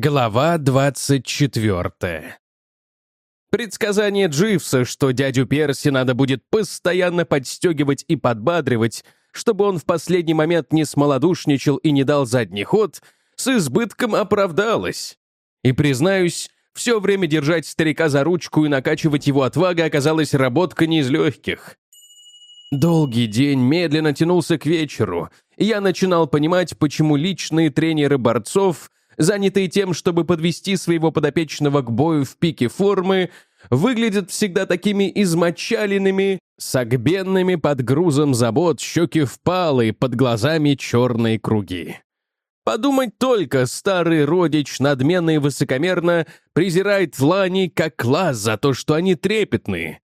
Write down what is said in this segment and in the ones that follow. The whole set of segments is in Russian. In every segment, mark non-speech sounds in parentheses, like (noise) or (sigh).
Глава 24 Предсказание Дживса, что дядю Перси надо будет постоянно подстегивать и подбадривать, чтобы он в последний момент не смолодушничал и не дал задний ход, с избытком оправдалось. И, признаюсь, все время держать старика за ручку и накачивать его отвагой оказалась работка не из легких. Долгий день медленно тянулся к вечеру, и я начинал понимать, почему личные тренеры борцов, занятые тем, чтобы подвести своего подопечного к бою в пике формы, выглядят всегда такими измочаленными, согбенными под грузом забот, щеки впалые, под глазами черные круги. Подумать только, старый родич надменно и высокомерно презирает лани как класс за то, что они трепетные,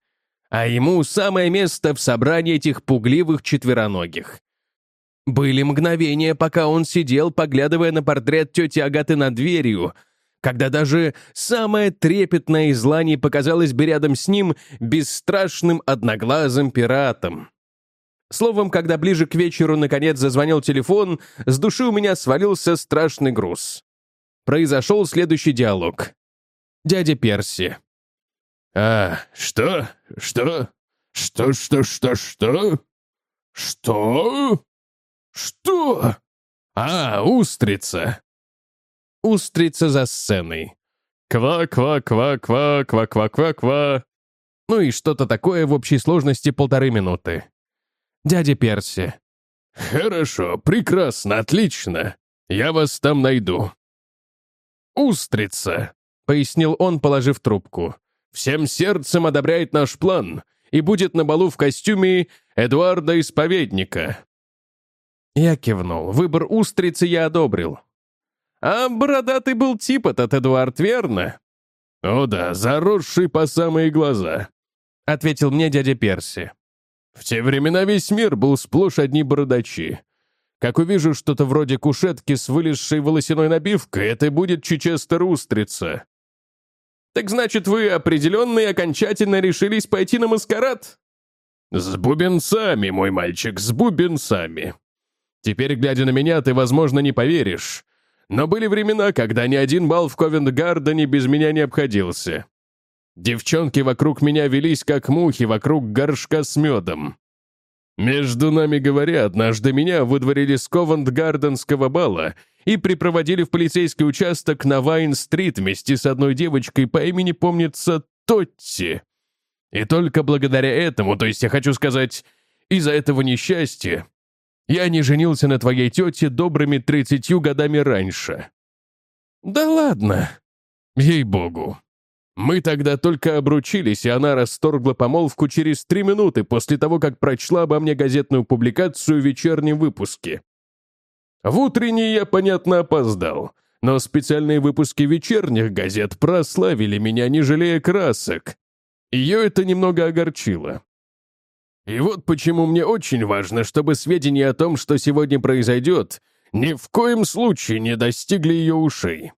а ему самое место в собрании этих пугливых четвероногих. Были мгновения, пока он сидел, поглядывая на портрет тети Агаты над дверью, когда даже самое трепетное из лани показалось бы рядом с ним бесстрашным одноглазым пиратом. Словом, когда ближе к вечеру наконец зазвонил телефон, с души у меня свалился страшный груз. Произошел следующий диалог. «Дядя Перси». «А, что? Что? Что, что, что, что? Что? Что? А, устрица!» Устрица за сценой. «Ква-ква-ква-ква-ква-ква-ква-ква». Ну и что-то такое в общей сложности полторы минуты дядя Перси». «Хорошо, прекрасно, отлично. Я вас там найду». «Устрица», — пояснил он, положив трубку. «Всем сердцем одобряет наш план и будет на балу в костюме Эдуарда Исповедника». Я кивнул. Выбор устрицы я одобрил. «А бородатый был тип этот Эдуард, верно?» «О да, заросший по самые глаза», — ответил мне дядя Перси. В те времена весь мир был сплошь одни бородачи. Как увижу что-то вроде кушетки с вылезшей волосяной набивкой, это будет Чичестер Устрица. Так значит, вы определенно и окончательно решились пойти на маскарад? С бубенцами, мой мальчик, с бубенцами. Теперь, глядя на меня, ты, возможно, не поверишь. Но были времена, когда ни один бал в Ковент-Гардене без меня не обходился. Девчонки вокруг меня велись, как мухи вокруг горшка с медом. Между нами говоря, однажды меня выдворили с Ковент-Гарденского бала и припроводили в полицейский участок на Вайн-стрит вместе с одной девочкой по имени, помнится, Тотти. И только благодаря этому, то есть я хочу сказать, из-за этого несчастья, я не женился на твоей тете добрыми тридцатью годами раньше. Да ладно. Ей-богу. Мы тогда только обручились, и она расторгла помолвку через три минуты после того, как прочла обо мне газетную публикацию в вечернем выпуске. В утренний я, понятно, опоздал, но специальные выпуски вечерних газет прославили меня, не жалея красок. Ее это немного огорчило. И вот почему мне очень важно, чтобы сведения о том, что сегодня произойдет, ни в коем случае не достигли ее ушей.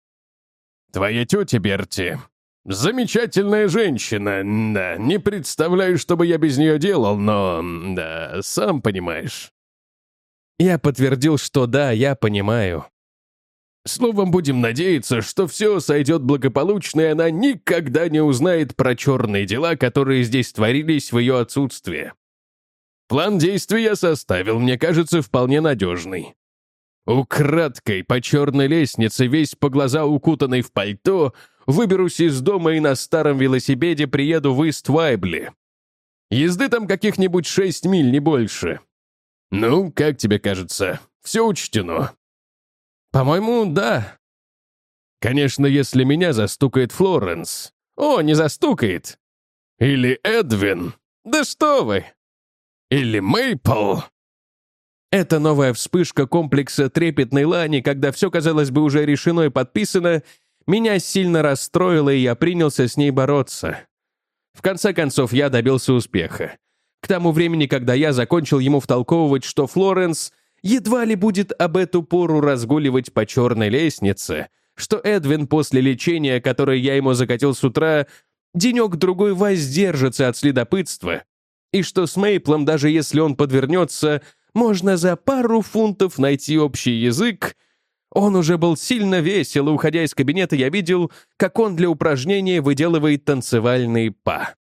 Твоя тетя Берти «Замечательная женщина, да. Не представляю, что бы я без нее делал, но... да, сам понимаешь». Я подтвердил, что да, я понимаю. Словом, будем надеяться, что все сойдет благополучно, и она никогда не узнает про черные дела, которые здесь творились в ее отсутствие. План действий я составил, мне кажется, вполне надежный. Украдкой по черной лестнице, весь по глаза укутанный в пальто, выберусь из дома и на старом велосипеде приеду в Ист-Вайбли. Езды там каких-нибудь шесть миль, не больше. Ну, как тебе кажется, все учтено? По-моему, да. Конечно, если меня застукает Флоренс. О, не застукает. Или Эдвин. Да что вы. Или Мейпл. Это новая вспышка комплекса трепетной лани, когда все, казалось бы, уже решено и подписано, меня сильно расстроило, и я принялся с ней бороться. В конце концов, я добился успеха. К тому времени, когда я закончил ему втолковывать, что Флоренс едва ли будет об эту пору разгуливать по черной лестнице, что Эдвин после лечения, которое я ему закатил с утра, денек-другой воздержится от следопытства, и что с Мейплом, даже если он подвернется, можно за пару фунтов найти общий язык, Он уже был сильно весел, и, уходя из кабинета, я видел, как он для упражнения выделывает танцевальные па.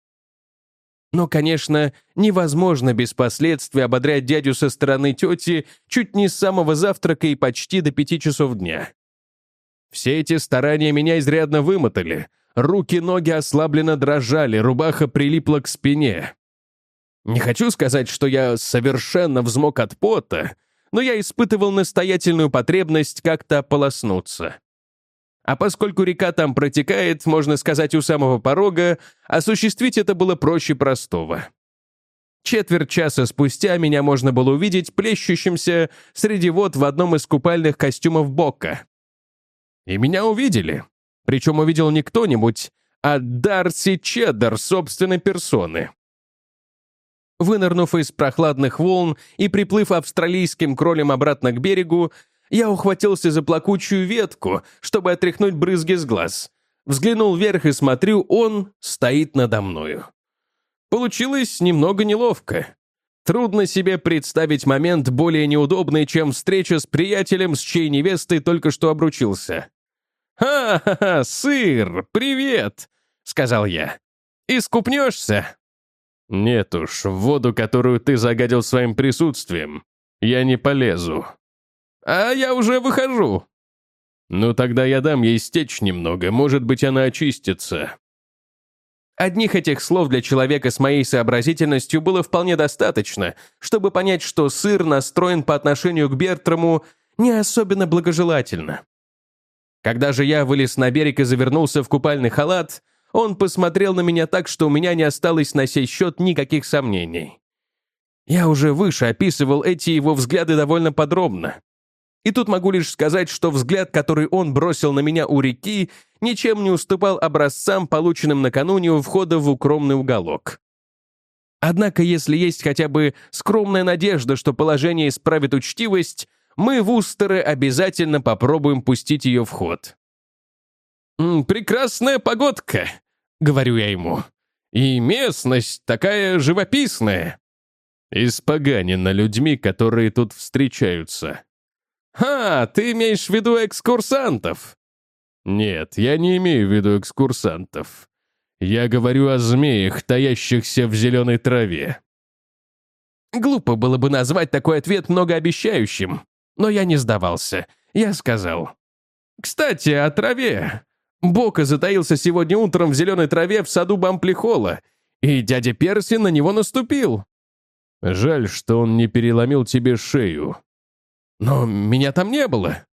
Но, конечно, невозможно без последствий ободрять дядю со стороны тети чуть не с самого завтрака и почти до пяти часов дня. Все эти старания меня изрядно вымотали. Руки-ноги ослабленно дрожали, рубаха прилипла к спине. Не хочу сказать, что я совершенно взмок от пота, но я испытывал настоятельную потребность как-то полоснуться. А поскольку река там протекает, можно сказать, у самого порога, осуществить это было проще простого. Четверть часа спустя меня можно было увидеть плещущимся среди вод в одном из купальных костюмов Бока. И меня увидели. Причем увидел не кто-нибудь, а Дарси Чеддер собственной персоны. Вынырнув из прохладных волн и приплыв австралийским кролем обратно к берегу, я ухватился за плакучую ветку, чтобы отряхнуть брызги с глаз. Взглянул вверх и смотрю, он стоит надо мною. Получилось немного неловко. Трудно себе представить момент более неудобный, чем встреча с приятелем, с чьей невестой только что обручился. «Ха-ха-ха, сыр, привет!» — сказал я. «Искупнешься?» «Нет уж, в воду, которую ты загадил своим присутствием, я не полезу». «А я уже выхожу». «Ну тогда я дам ей стечь немного, может быть, она очистится». Одних этих слов для человека с моей сообразительностью было вполне достаточно, чтобы понять, что сыр настроен по отношению к Бертраму не особенно благожелательно. Когда же я вылез на берег и завернулся в купальный халат, он посмотрел на меня так, что у меня не осталось на сей счет никаких сомнений. Я уже выше описывал эти его взгляды довольно подробно. И тут могу лишь сказать, что взгляд, который он бросил на меня у реки, ничем не уступал образцам, полученным накануне у входа в укромный уголок. Однако, если есть хотя бы скромная надежда, что положение исправит учтивость, мы в Устере обязательно попробуем пустить ее в ход. «Прекрасная погодка», — говорю я ему. «И местность такая живописная». «Испоганена людьми, которые тут встречаются». «Ха, ты имеешь в виду экскурсантов?» «Нет, я не имею в виду экскурсантов. Я говорю о змеях, таящихся в зеленой траве». Глупо было бы назвать такой ответ многообещающим, но я не сдавался. Я сказал. «Кстати, о траве. Бока затаился сегодня утром в зеленой траве в саду Бамплихола, и дядя Перси на него наступил. Жаль, что он не переломил тебе шею. Но меня там не было.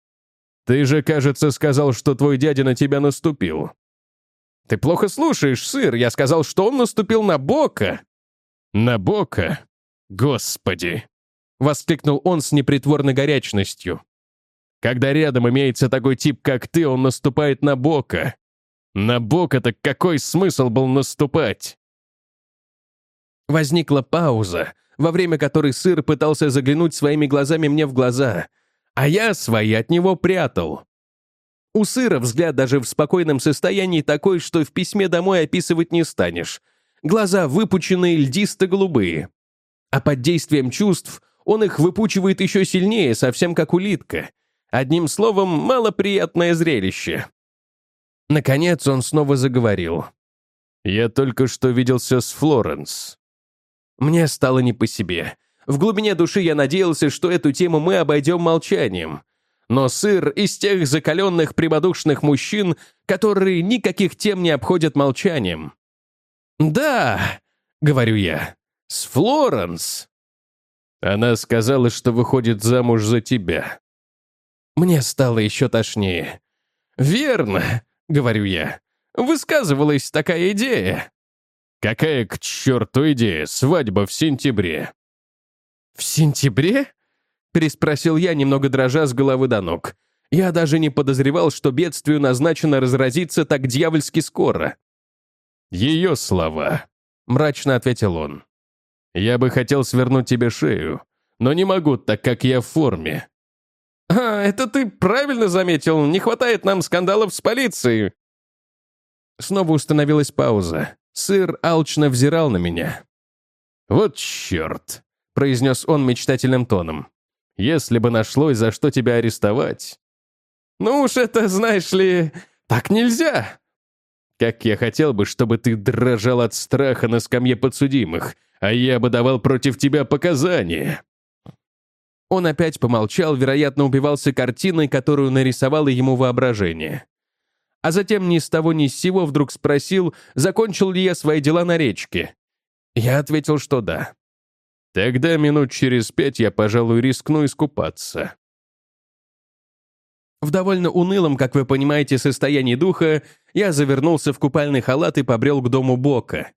Ты же, кажется, сказал, что твой дядя на тебя наступил. Ты плохо слушаешь, сыр. Я сказал, что он наступил на Бока. На Бока? Господи! Воскликнул он с непритворной горячностью. Когда рядом имеется такой тип, как ты, он наступает на Бока. На Бока-то какой смысл был наступать? Возникла пауза, во время которой сыр пытался заглянуть своими глазами мне в глаза, а я свои от него прятал. У сыра взгляд даже в спокойном состоянии такой, что в письме домой описывать не станешь. Глаза выпученные, льдисто-голубые. А под действием чувств он их выпучивает еще сильнее, совсем как улитка. Одним словом, малоприятное зрелище. Наконец он снова заговорил. «Я только что виделся с Флоренс». Мне стало не по себе. В глубине души я надеялся, что эту тему мы обойдем молчанием. Но сыр из тех закаленных прямодушных мужчин, которые никаких тем не обходят молчанием. «Да», — говорю я, — «с Флоренс». Она сказала, что выходит замуж за тебя. Мне стало еще тошнее. «Верно», — говорю я. «Высказывалась такая идея». «Какая к черту идея? Свадьба в сентябре». «В сентябре?» — переспросил я, немного дрожа с головы до ног. Я даже не подозревал, что бедствию назначено разразиться так дьявольски скоро. «Ее слова», — мрачно ответил он. «Я бы хотел свернуть тебе шею, но не могу, так как я в форме. «А, это ты правильно заметил. Не хватает нам скандалов с полицией». Снова установилась пауза. Сыр алчно взирал на меня. «Вот черт!» — произнес он мечтательным тоном. «Если бы нашлось, за что тебя арестовать!» Ну уж это, знаешь ли, так нельзя. Как я хотел бы, чтобы ты дрожал от страха на скамье подсудимых, а я бы давал против тебя показания. Он опять помолчал, вероятно, убивался картиной, которую нарисовало ему воображение. А затем ни с того ни с сего вдруг спросил, закончил ли я свои дела на речке. Я ответил, что да. Тогда минут через пять я, пожалуй, рискну искупаться. В довольно унылом, как вы понимаете, состоянии духа я завернулся в купальный халат и побрел к дому Бока.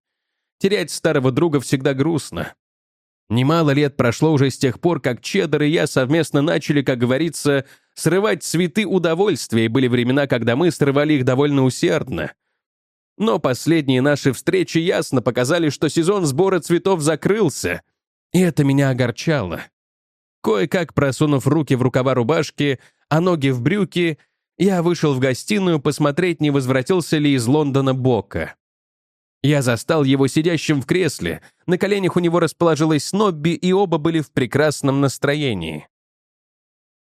Терять старого друга всегда грустно. Немало лет прошло уже с тех пор, как Чеддер и я совместно начали, как говорится, срывать цветы удовольствия, и были времена, когда мы срывали их довольно усердно. Но последние наши встречи ясно показали, что сезон сбора цветов закрылся, и это меня огорчало. Кое-как просунув руки в рукава рубашки, а ноги в брюки, я вышел в гостиную посмотреть, не возвратился ли из Лондона Бока. Я застал его сидящим в кресле, на коленях у него расположилась Снобби, и оба были в прекрасном настроении.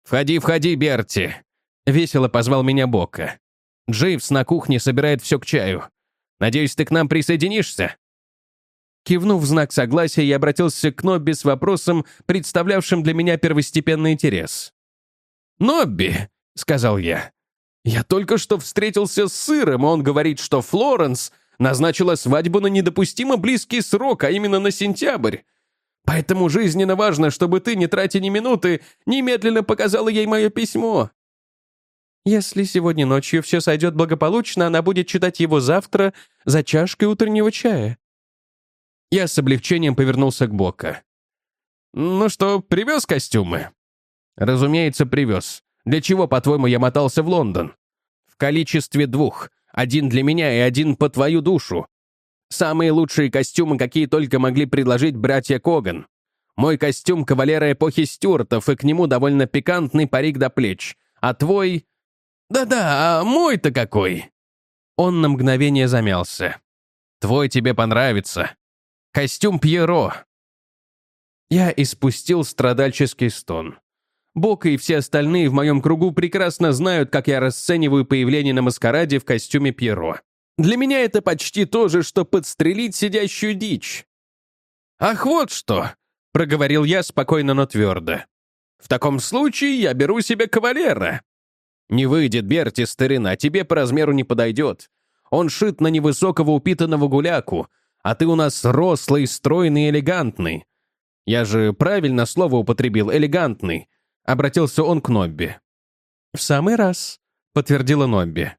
«Входи, входи, Берти!» — весело позвал меня Бока. «Джейвс на кухне собирает все к чаю. Надеюсь, ты к нам присоединишься?» Кивнув в знак согласия, я обратился к Нобби с вопросом, представлявшим для меня первостепенный интерес. «Нобби», — сказал я, — «я только что встретился с сыром, и он говорит, что Флоренс назначила свадьбу на недопустимо близкий срок, а именно на сентябрь. Поэтому жизненно важно, чтобы ты, не тратя ни минуты, немедленно показала ей мое письмо». Если сегодня ночью все сойдет благополучно, она будет читать его завтра за чашкой утреннего чая. Я с облегчением повернулся к Бока. «Ну что, привез костюмы?» «Разумеется, привез. Для чего, по-твоему, я мотался в Лондон?» «В количестве двух. Один для меня и один по твою душу. Самые лучшие костюмы, какие только могли предложить братья Коган. Мой костюм кавалера эпохи Стюартов, и к нему довольно пикантный парик до плеч. А твой... Да-да, а мой-то какой?» Он на мгновение замялся. «Твой тебе понравится. Костюм Пьеро». Я испустил страдальческий стон. Бока и все остальные в моем кругу прекрасно знают, как я расцениваю появление на маскараде в костюме Пьеро. Для меня это почти то же, что подстрелить сидящую дичь. «Ах, вот что!» — проговорил я спокойно, но твердо. «В таком случае я беру себе кавалера». «Не выйдет, Берти, старина, тебе по размеру не подойдет. Он шит на невысокого упитанного гуляку, а ты у нас рослый, стройный элегантный. Я же правильно слово употребил, элегантный. Обратился он к Нобби. «В самый раз», — подтвердила Нобби.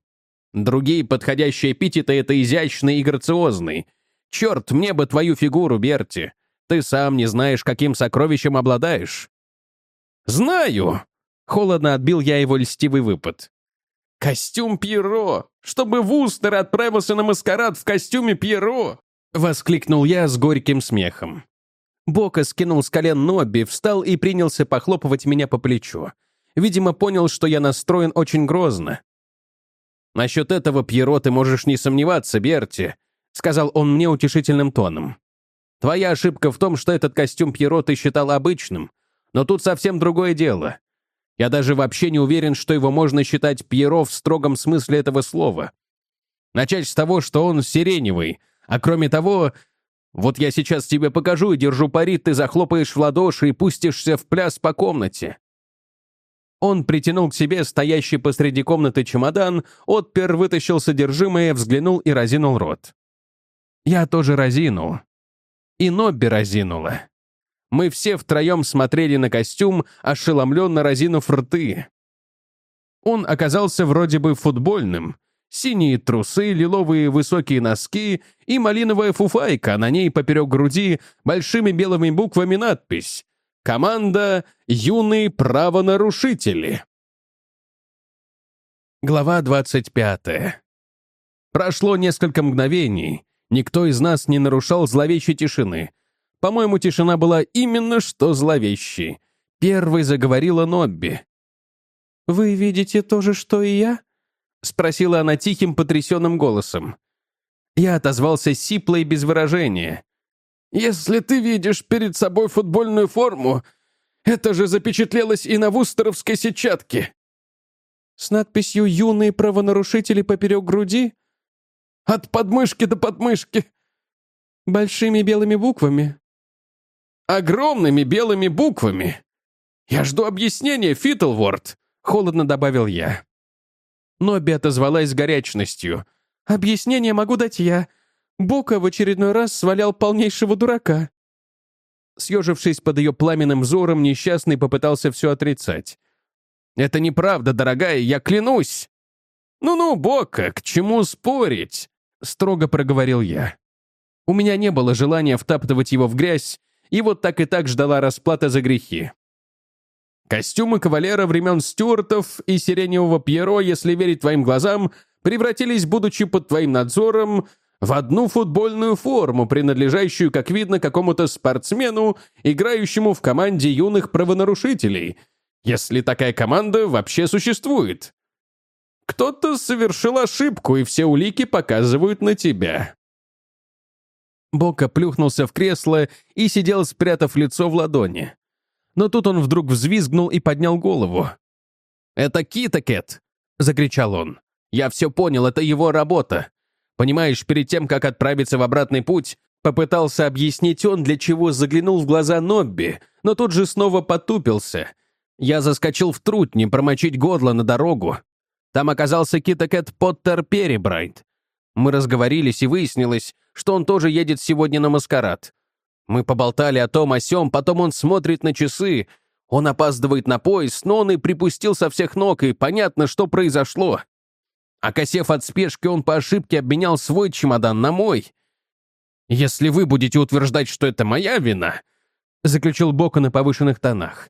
«Другие подходящие эпитеты — это изящный и грациозный. Черт, мне бы твою фигуру, Берти. Ты сам не знаешь, каким сокровищем обладаешь». «Знаю!» — холодно отбил я его льстивый выпад. «Костюм Пьеро! Чтобы Вустер отправился на маскарад в костюме Пьеро!» — воскликнул я с горьким смехом. Бока скинул с колен Нобби, встал и принялся похлопывать меня по плечу. Видимо, понял, что я настроен очень грозно. «Насчет этого, Пьеро, ты можешь не сомневаться, Берти», сказал он мне утешительным тоном. «Твоя ошибка в том, что этот костюм Пьеро ты считал обычным, но тут совсем другое дело. Я даже вообще не уверен, что его можно считать Пьеро в строгом смысле этого слова. Начать с того, что он сиреневый, а кроме того, вот я сейчас тебе покажу и держу пари, ты захлопаешь в ладоши и пустишься в пляс по комнате». Он притянул к себе стоящий посреди комнаты чемодан, отпер, вытащил содержимое, взглянул и разинул рот. Я тоже разинул. И Нобби разинула. Мы все втроем смотрели на костюм, ошеломленно разинув рты. Он оказался вроде бы футбольным, Синие трусы, лиловые высокие носки и малиновая фуфайка, на ней поперек груди большими белыми буквами надпись «Команда «Юные правонарушители». Глава 25. Прошло несколько мгновений. Никто из нас не нарушал зловещей тишины. По-моему, тишина была именно что зловещей. Первой заговорила Нобби. «Вы видите то же, что и я?» — спросила она тихим, потрясенным голосом. Я отозвался сипло и без выражения. «Если ты видишь перед собой футбольную форму, это же запечатлелось и на вустеровской сетчатке!» С надписью «Юные правонарушители» поперек груди? От подмышки до подмышки. Большими белыми буквами. Огромными белыми буквами. Я жду объяснения, Фитлворд, холодно добавил я. Нобби отозвалась с горячностью. «Объяснение могу дать я. Бока в очередной раз свалял полнейшего дурака». Съежившись под ее пламенным взором, несчастный попытался все отрицать. «Это неправда, дорогая, я клянусь!» «Ну-ну, Бока, к чему спорить?» — строго проговорил я. У меня не было желания втаптывать его в грязь, и вот так и так ждала расплата за грехи. Костюмы кавалера времен Стюартов и сиреневого Пьеро, если верить твоим глазам, превратились, будучи под твоим надзором, в одну футбольную форму, принадлежащую, как видно, какому-то спортсмену, играющему в команде юных правонарушителей, если такая команда вообще существует. Кто-то совершил ошибку, и все улики показывают на тебя. Бока плюхнулся в кресло и сидел, спрятав лицо в ладони но тут он вдруг взвизгнул и поднял голову. «Это Китакет!» — закричал он. «Я все понял, это его работа. Понимаешь, перед тем, как отправиться в обратный путь, попытался объяснить он, для чего заглянул в глаза Нобби, но тут же снова потупился. Я заскочил в трутни промочить годло на дорогу. Там оказался Китакет Поттер Перебрайт. Мы разговорились, и выяснилось, что он тоже едет сегодня на маскарад. Мы поболтали о том о сём, потом он смотрит на часы. Он опаздывает на поезд, но он и припустил со всех ног, и понятно, что произошло. Окосев от спешки, он по ошибке обменял свой чемодан на мой. «Если вы будете утверждать, что это моя вина», — заключил Бока на повышенных тонах,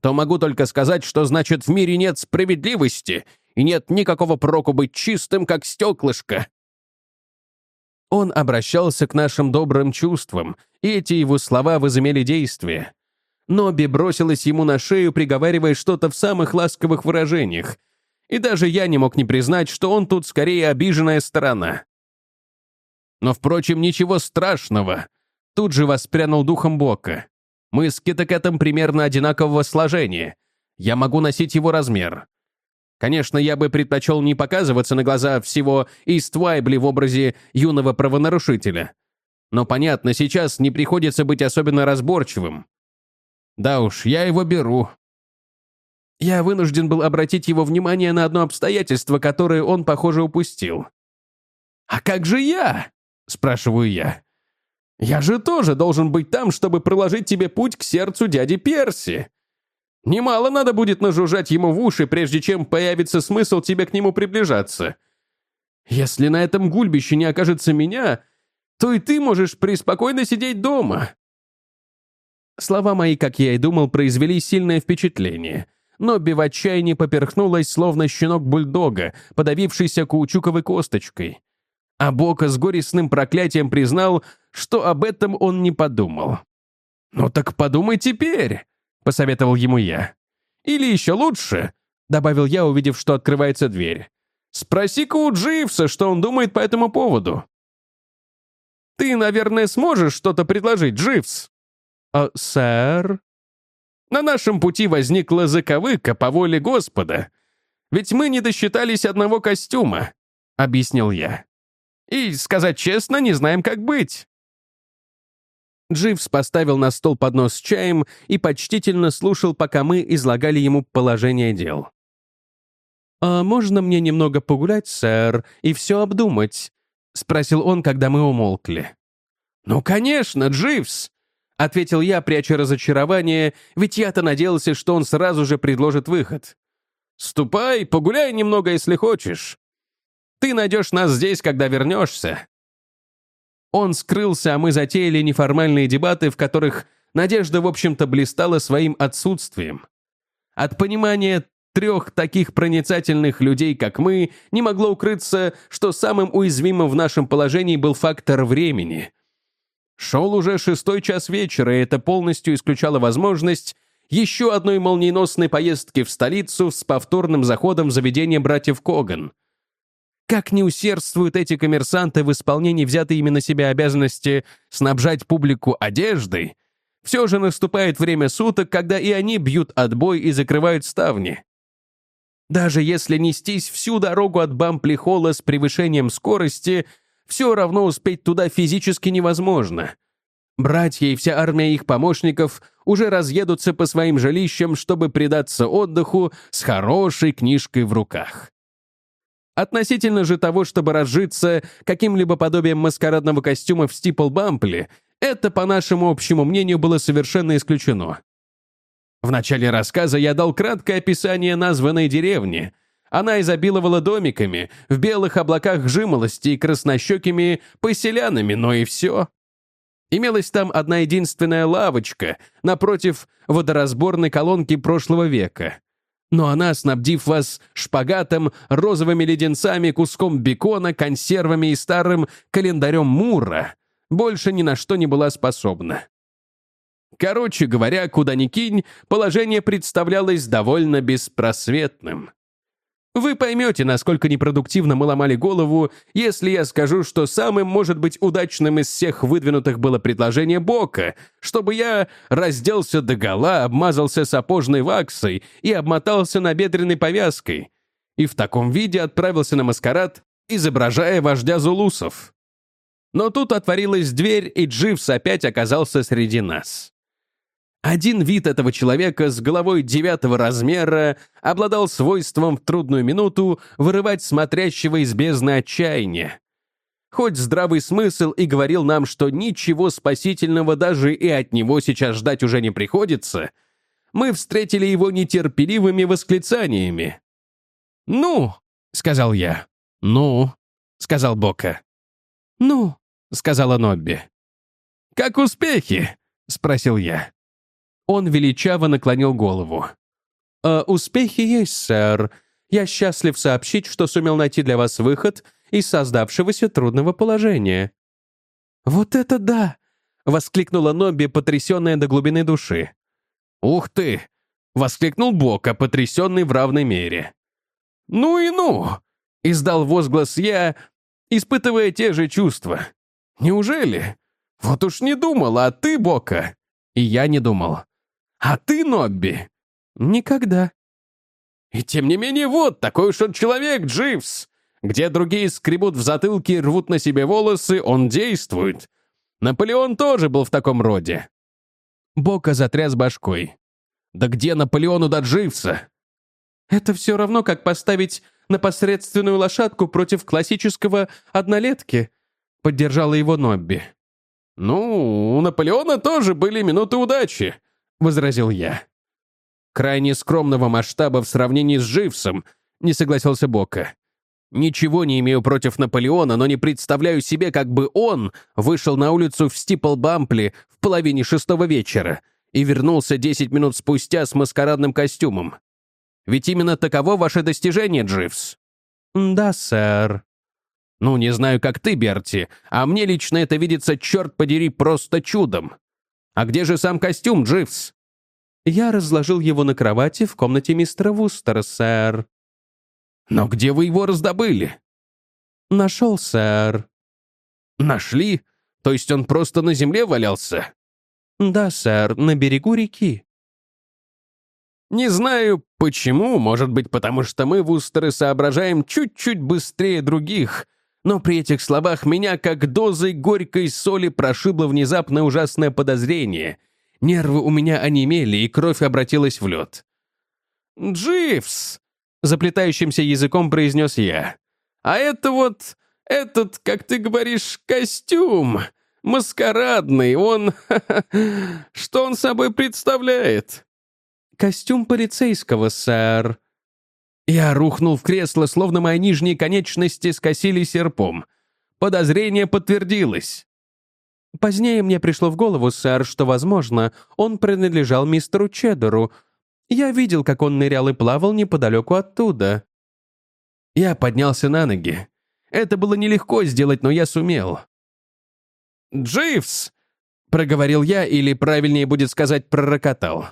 то могу только сказать, что значит в мире нет справедливости и нет никакого проку быть чистым, как стеклышко. Он обращался к нашим добрым чувствам, эти его слова возымели действие. Ноби бросилась ему на шею, приговаривая что-то в самых ласковых выражениях. И даже я не мог не признать, что он тут скорее обиженная сторона. Но, впрочем, ничего страшного. Тут же воспрянул духом Бока. Мы с Китакетом примерно одинакового сложения. Я могу носить его размер. Конечно, я бы предпочел не показываться на глаза всего Иствайбли в образе юного правонарушителя. Но, понятно, сейчас не приходится быть особенно разборчивым. Да уж, я его беру. Я вынужден был обратить его внимание на одно обстоятельство, которое он, похоже, упустил. «А как же я?» — спрашиваю я. «Я же тоже должен быть там, чтобы проложить тебе путь к сердцу дяди Перси. Немало надо будет нажужжать ему в уши, прежде чем появится смысл тебе к нему приближаться. Если на этом гульбище не окажется меня, то и ты можешь преспокойно сидеть дома». Слова мои, как я и думал, произвели сильное впечатление. Но в отчаянии поперхнулась, словно щенок бульдога, подавившийся каучуковой косточкой. А Бока с горестным проклятием признал, что об этом он не подумал. «Ну так подумай теперь!» — посоветовал ему я. «Или еще лучше», — добавил я, увидев, что открывается дверь. «Спроси-ка у Дживса, что он думает по этому поводу». «Ты, наверное, сможешь что-то предложить, Дживс?» «А, сэр?» «На нашем пути возникла заковыка по воле Господа. Ведь мы не досчитались одного костюма», — объяснил я. «И, сказать честно, не знаем, как быть». Дживс поставил на стол поднос с чаем и почтительно слушал, пока мы излагали ему положение дел. «А можно мне немного погулять, сэр, и все обдумать?» — спросил он, когда мы умолкли. «Ну, конечно, Дживс!» — ответил я, пряча разочарование, ведь я-то надеялся, что он сразу же предложит выход. «Ступай, погуляй немного, если хочешь. Ты найдешь нас здесь, когда вернешься. Он скрылся, а мы затеяли неформальные дебаты, в которых Надежда, в общем-то, блистала своим отсутствием. От понимания трех таких проницательных людей, как мы, не могло укрыться, что самым уязвимым в нашем положении был фактор времени. Шел уже шестой час вечера, и это полностью исключало возможность еще одной молниеносной поездки в столицу с повторным заходом в заведение братьев Коган. Как не усердствуют эти коммерсанты в исполнении взятой ими на себя обязанности снабжать публику одеждой, все же наступает время суток, когда и они бьют отбой и закрывают ставни. Даже если нестись всю дорогу от Бампли-Холла с превышением скорости, все равно успеть туда физически невозможно. Братья и вся армия их помощников уже разъедутся по своим жилищам, чтобы предаться отдыху с хорошей книжкой в руках. Относительно же того, чтобы разжиться каким-либо подобием маскарадного костюма в Стипл-Бампли, это, по нашему общему мнению, было совершенно исключено. В начале рассказа я дал краткое описание названной деревни. Она изобиловала домиками, в белых облаках жимолости и краснощекими поселянами, но и все. Имелась там одна единственная лавочка напротив водоразборной колонки прошлого века. Но она, снабдив вас шпагатом, розовыми леденцами, куском бекона, консервами и старым календарем Мура, больше ни на что не была способна. Короче говоря, куда ни кинь, положение представлялось довольно беспросветным. Вы поймете, насколько непродуктивно мы ломали голову, если я скажу, что самым, может быть, удачным из всех выдвинутых было предложение Бока, чтобы я разделся догола, обмазался сапожной ваксой и обмотался набедренной повязкой, и в таком виде отправился на маскарад, изображая вождя зулусов. Но тут отворилась дверь, и Дживс опять оказался среди нас. Один вид этого человека с головой девятого размера обладал свойством в трудную минуту вырывать смотрящего из бездны отчаяния. Хоть здравый смысл и говорил нам, что ничего спасительного даже и от него сейчас ждать уже не приходится, мы встретили его нетерпеливыми восклицаниями. «Ну», — сказал я. «Ну», — сказал Бока. «Ну», — сказала Нобби. «Как успехи?» — спросил я. Он величаво наклонил голову. «Э, «Успехи есть, сэр. Я счастлив сообщить, что сумел найти для вас выход из создавшегося трудного положения». «Вот это да!» — воскликнула Нобби, потрясенная до глубины души. «Ух ты!» — воскликнул Бока, потрясенный в равной мере. «Ну и ну!» — издал возглас я, испытывая те же чувства. «Неужели? Вот уж не думал, а ты, Бока!» И я не думал. А ты, Нобби? Никогда. И тем не менее, вот такой уж он человек, Дживс. Где другие скребут в затылке и рвут на себе волосы, он действует. Наполеон тоже был в таком роде. Бока затряс башкой. Да где Наполеону до Дживса? Это все равно, как поставить на посредственную лошадку против классического однолетки, поддержала его Нобби. Ну, у Наполеона тоже были минуты удачи. — возразил я. «Крайне скромного масштаба в сравнении с Дживсом», — не согласился Бока. «Ничего не имею против Наполеона, но не представляю себе, как бы он вышел на улицу в Стипл-Бампли в половине шестого вечера и вернулся десять минут спустя с маскарадным костюмом. Ведь именно таково ваше достижение, Дживс». «Да, сэр». «Ну, не знаю, как ты, Берти, а мне лично это видится, черт подери, просто чудом. А где же сам костюм, Дживс?» «Я разложил его на кровати в комнате мистера Вустера, сэр». «Но где вы его раздобыли?» «Нашел, сэр». «Нашли? То есть он просто на земле валялся?» «Да, сэр, на берегу реки». Не знаю, почему, может быть, потому что мы, Вустеры, соображаем чуть-чуть быстрее других — но при этих словах меня как дозой горькой соли прошибло внезапное ужасное подозрение. Нервы у меня онемели, и кровь обратилась в лед. «Дживс!» — заплетающимся языком произнес я. «А это вот, этот, как ты говоришь, костюм, маскарадный, он... (laughs) Что он собой представляет?» «Костюм полицейского, сэр», я рухнул в кресло, словно мои нижние конечности скосили серпом. Подозрение подтвердилось. Позднее мне пришло в голову, сэр, что, возможно, он принадлежал мистеру Чеддеру. Я видел, как он нырял и плавал неподалеку оттуда. Я поднялся на ноги. Это было нелегко сделать, но я сумел. «Дживс!» — проговорил я, или, правильнее будет сказать, пророкотал.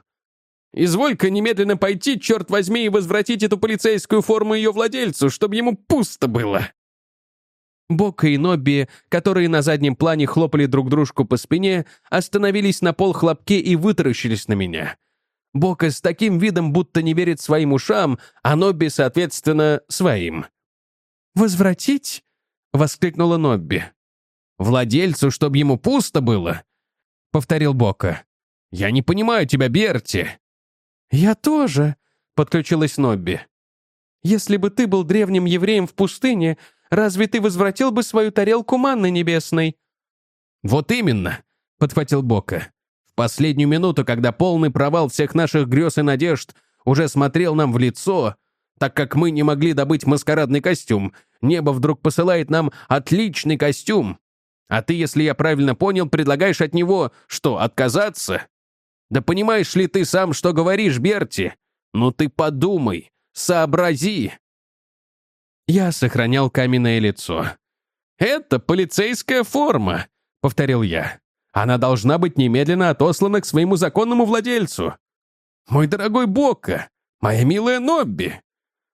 Изволь-ка немедленно пойти, черт возьми, и возвратить эту полицейскую форму ее владельцу, чтобы ему пусто было!» Бока и Нобби, которые на заднем плане хлопали друг дружку по спине, остановились на пол хлопке и вытаращились на меня. Бока с таким видом, будто не верит своим ушам, а Нобби, соответственно, своим. «Возвратить?» — воскликнула Нобби. «Владельцу, чтобы ему пусто было?» — повторил Бока. «Я не понимаю тебя, Берти!» «Я тоже», — подключилась Нобби. «Если бы ты был древним евреем в пустыне, разве ты возвратил бы свою тарелку манны небесной?» «Вот именно», — подхватил Бока. «В последнюю минуту, когда полный провал всех наших грез и надежд уже смотрел нам в лицо, так как мы не могли добыть маскарадный костюм, небо вдруг посылает нам отличный костюм. А ты, если я правильно понял, предлагаешь от него, что, отказаться? Да понимаешь ли ты сам, что говоришь, Берти? Ну ты подумай, сообрази. Я сохранял каменное лицо. «Это полицейская форма», — повторил я. «Она должна быть немедленно отослана к своему законному владельцу. Мой дорогой Бокка, моя милая Нобби,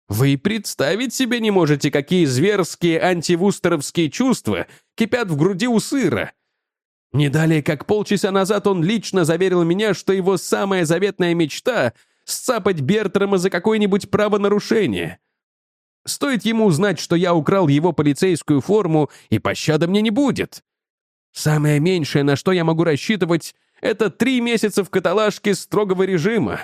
вы представить себе не можете, какие зверские антивустеровские чувства кипят в груди у сыра. Не далее, как полчаса назад он лично заверил меня, что его самая заветная мечта — сцапать Бертрама за какое-нибудь правонарушение. Стоит ему узнать, что я украл его полицейскую форму, и пощады мне не будет. Самое меньшее, на что я могу рассчитывать, это три месяца в каталажке строгого режима.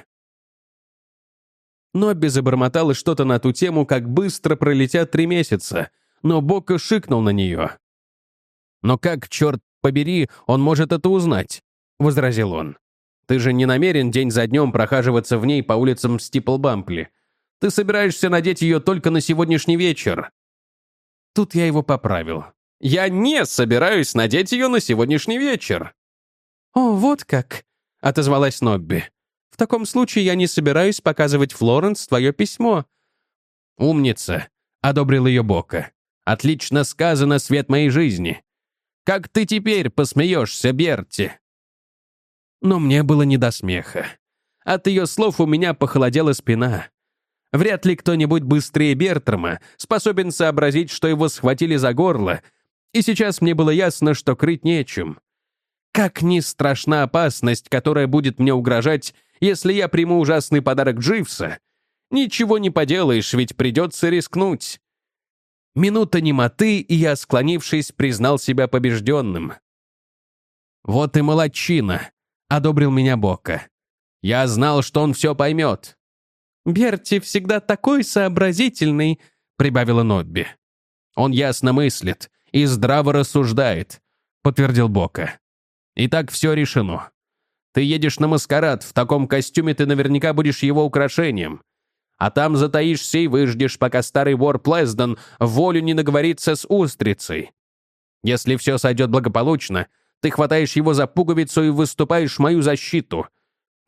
Нобби забормотала что-то на ту тему, как быстро пролетят три месяца, но Бока шикнул на нее. «Но как, черт побери, он может это узнать?» — возразил он. «Ты же не намерен день за днем прохаживаться в ней по улицам Стиплбампли. Ты собираешься надеть ее только на сегодняшний вечер». Тут я его поправил. «Я не собираюсь надеть ее на сегодняшний вечер». «О, вот как!» — отозвалась Нобби. В таком случае я не собираюсь показывать Флоренс твое письмо». «Умница», — одобрил ее Бока. «Отлично сказано, свет моей жизни. Как ты теперь посмеешься, Берти?» Но мне было не до смеха. От ее слов у меня похолодела спина. Вряд ли кто-нибудь быстрее Бертрама способен сообразить, что его схватили за горло, и сейчас мне было ясно, что крыть нечем. Как ни страшна опасность, которая будет мне угрожать, если я приму ужасный подарок Дживса, ничего не поделаешь, ведь придется рискнуть. Минута немоты, и я, склонившись, признал себя побежденным. «Вот и молодчина», — одобрил меня Бока. «Я знал, что он все поймет». «Берти всегда такой сообразительный», — прибавила Нобби. «Он ясно мыслит и здраво рассуждает», — подтвердил Бока. «Итак, все решено. Ты едешь на маскарад, в таком костюме ты наверняка будешь его украшением. А там затаишься и выждешь, пока старый вор Плездон волю не наговорится с устрицей. Если все сойдет благополучно, ты хватаешь его за пуговицу и выступаешь в мою защиту.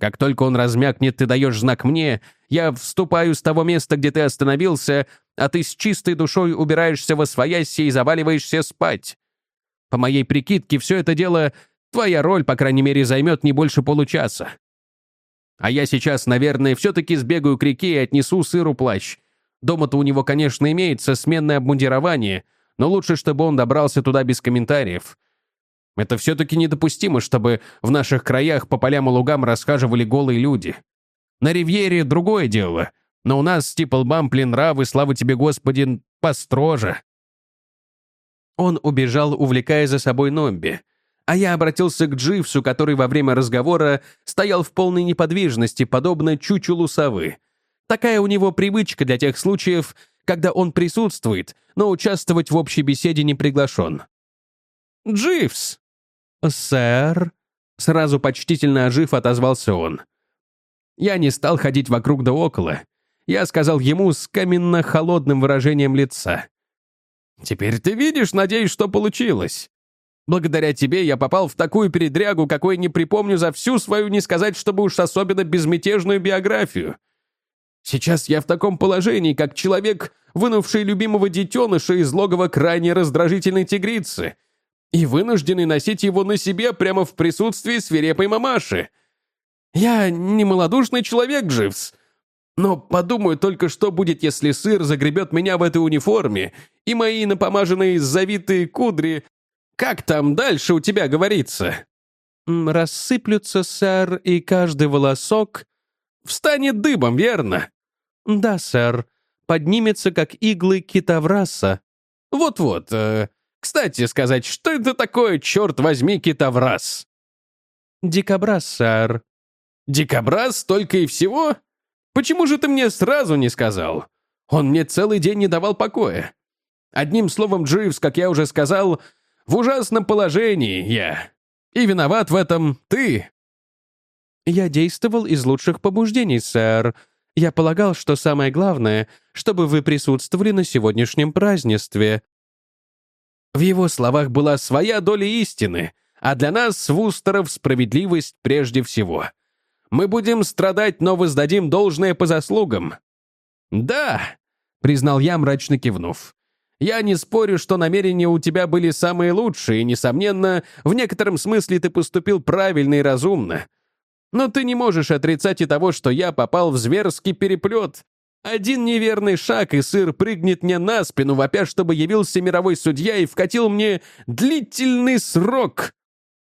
Как только он размякнет, ты даешь знак мне, я вступаю с того места, где ты остановился, а ты с чистой душой убираешься во свояси и заваливаешься спать. По моей прикидке, все это дело Твоя роль, по крайней мере, займет не больше получаса. А я сейчас, наверное, все-таки сбегаю к реке и отнесу сыру плащ. Дома-то у него, конечно, имеется сменное обмундирование, но лучше, чтобы он добрался туда без комментариев. Это все-таки недопустимо, чтобы в наших краях по полям и лугам расхаживали голые люди. На Ривьере другое дело, но у нас, Стиплбампли, нравы, слава тебе, господин, построже. Он убежал, увлекая за собой Номби — а я обратился к Дживсу, который во время разговора стоял в полной неподвижности, подобно чучелу совы. Такая у него привычка для тех случаев, когда он присутствует, но участвовать в общей беседе не приглашен. «Дживс!» «Сэр?» Сразу почтительно ожив отозвался он. Я не стал ходить вокруг да около. Я сказал ему с каменно-холодным выражением лица. «Теперь ты видишь, надеюсь, что получилось. Благодаря тебе я попал в такую передрягу, какой не припомню за всю свою, не сказать, чтобы уж особенно безмятежную биографию. Сейчас я в таком положении, как человек, вынувший любимого детеныша из логова крайне раздражительной тигрицы и вынужденный носить его на себе прямо в присутствии свирепой мамаши. Я не малодушный человек, Дживс, но подумаю только, что будет, если сыр загребет меня в этой униформе, и мои напомаженные завитые кудри как там дальше у тебя говорится?» «Рассыплются, сэр, и каждый волосок...» встанет дыбом, верно?» «Да, сэр. Поднимется, как иглы китовраса». «Вот-вот. Э, кстати сказать, что это такое, черт возьми, китоврас?» «Дикобраз, сэр». «Дикобраз только и всего? Почему же ты мне сразу не сказал? Он мне целый день не давал покоя. Одним словом, Дживс, как я уже сказал, в ужасном положении я. И виноват в этом ты». «Я действовал из лучших побуждений, сэр. Я полагал, что самое главное, чтобы вы присутствовали на сегодняшнем празднестве». В его словах была своя доля истины, а для нас, Вустеров, справедливость прежде всего. Мы будем страдать, но воздадим должное по заслугам. «Да», — признал я, мрачно кивнув. Я не спорю, что намерения у тебя были самые лучшие, и, несомненно, в некотором смысле ты поступил правильно и разумно. Но ты не можешь отрицать и того, что я попал в зверский переплет. Один неверный шаг, и сыр прыгнет мне на спину, вопя, чтобы явился мировой судья и вкатил мне длительный срок.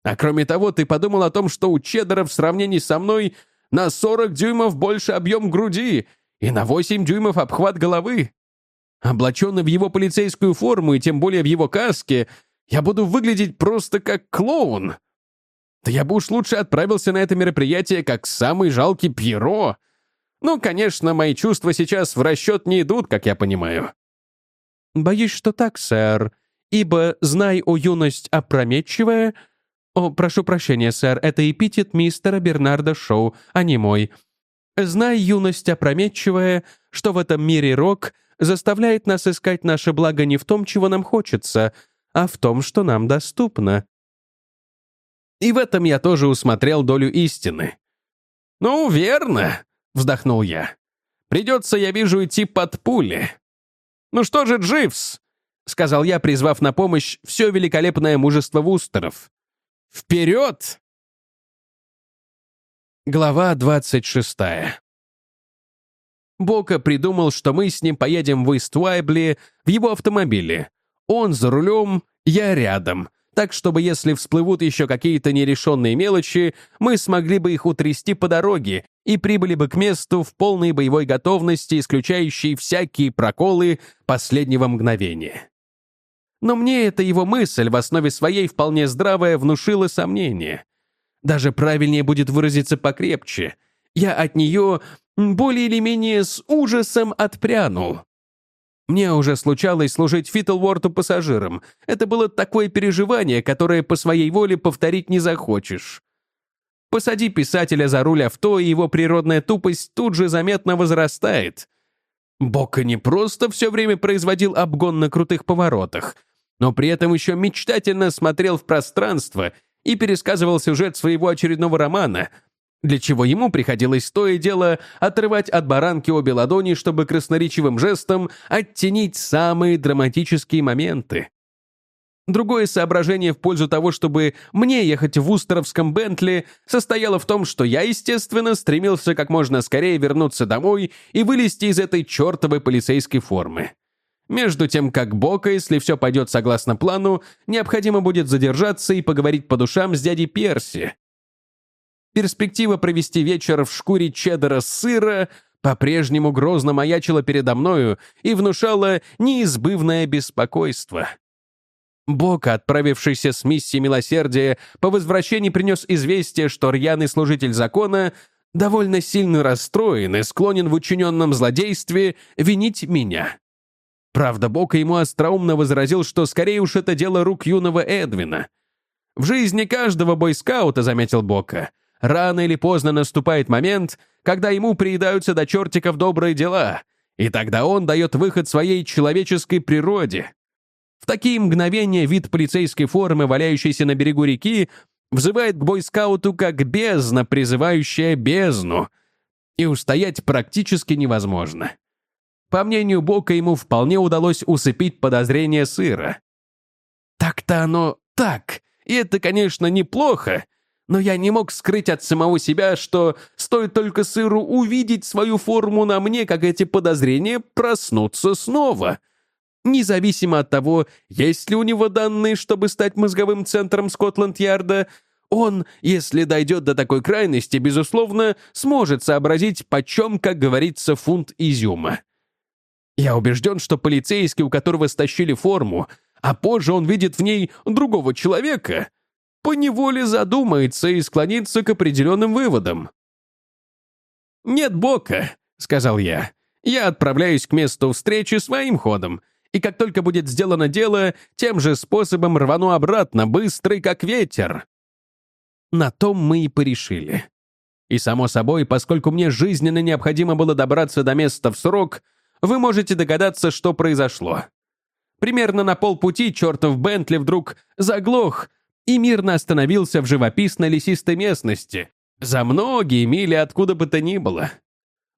А кроме того, ты подумал о том, что у Чеддера в сравнении со мной на 40 дюймов больше объем груди и на 8 дюймов обхват головы. Облаченный в его полицейскую форму и тем более в его каске, я буду выглядеть просто как клоун. Да я бы уж лучше отправился на это мероприятие как самый жалкий Пьеро. Ну, конечно, мои чувства сейчас в расчет не идут, как я понимаю. Боюсь, что так, сэр. Ибо, знай, о юность опрометчивая... О, прошу прощения, сэр, это эпитет мистера Бернарда Шоу, а не мой. Знай, юность опрометчивая, что в этом мире рок — заставляет нас искать наше благо не в том, чего нам хочется, а в том, что нам доступно. И в этом я тоже усмотрел долю истины. «Ну, верно», — вздохнул я. «Придется, я вижу, идти под пули». «Ну что же, Дживс?» — сказал я, призвав на помощь все великолепное мужество Вустеров. «Вперед!» Глава двадцать шестая. Бока придумал, что мы с ним поедем в Ист-Уайбли в его автомобиле. Он за рулем, я рядом. Так, чтобы если всплывут еще какие-то нерешенные мелочи, мы смогли бы их утрясти по дороге и прибыли бы к месту в полной боевой готовности, исключающей всякие проколы последнего мгновения. Но мне эта его мысль в основе своей вполне здравая внушила сомнение. Даже правильнее будет выразиться покрепче. Я от нее более или менее с ужасом отпрянул. Мне уже случалось служить Фитлворту пассажиром. Это было такое переживание, которое по своей воле повторить не захочешь. Посади писателя за руль авто, и его природная тупость тут же заметно возрастает. Бока не просто все время производил обгон на крутых поворотах, но при этом еще мечтательно смотрел в пространство и пересказывал сюжет своего очередного романа — для чего ему приходилось то и дело отрывать от баранки обе ладони, чтобы красноречивым жестом оттенить самые драматические моменты. Другое соображение в пользу того, чтобы мне ехать в Устеровском Бентли, состояло в том, что я, естественно, стремился как можно скорее вернуться домой и вылезти из этой чертовой полицейской формы. Между тем, как Бока, если все пойдет согласно плану, необходимо будет задержаться и поговорить по душам с дядей Перси, Перспектива провести вечер в шкуре чеддера сыра по-прежнему грозно маячила передо мною и внушала неизбывное беспокойство. Бог, отправившийся с миссией милосердия, по возвращении принес известие, что рьяный служитель закона довольно сильно расстроен и склонен в учиненном злодействе винить меня. Правда, Бог ему остроумно возразил, что скорее уж это дело рук юного Эдвина. В жизни каждого бойскаута, заметил Бока, рано или поздно наступает момент, когда ему приедаются до чертиков добрые дела, и тогда он дает выход своей человеческой природе. В такие мгновения вид полицейской формы, валяющейся на берегу реки, взывает к бойскауту как бездна, призывающая бездну, и устоять практически невозможно. По мнению Бока, ему вполне удалось усыпить подозрение сыра. Так-то оно так, и это, конечно, неплохо, но я не мог скрыть от самого себя, что стоит только сыру увидеть свою форму на мне, как эти подозрения проснутся снова. Независимо от того, есть ли у него данные, чтобы стать мозговым центром Скотланд-Ярда, Он, если дойдет до такой крайности, безусловно, сможет сообразить, почем, как говорится, фунт изюма. Я убежден, что полицейский, у которого стащили форму, а позже он видит в ней другого человека, поневоле задумается и склонится к определенным выводам. «Нет бока», — сказал я. «Я отправляюсь к месту встречи своим ходом, и как только будет сделано дело, тем же способом рвану обратно, быстрый как ветер». На том мы и порешили. И, само собой, поскольку мне жизненно необходимо было добраться до места в срок, вы можете догадаться, что произошло. Примерно на полпути чертов Бентли вдруг заглох и мирно остановился в живописной лесистой местности, за многие мили откуда бы то ни было.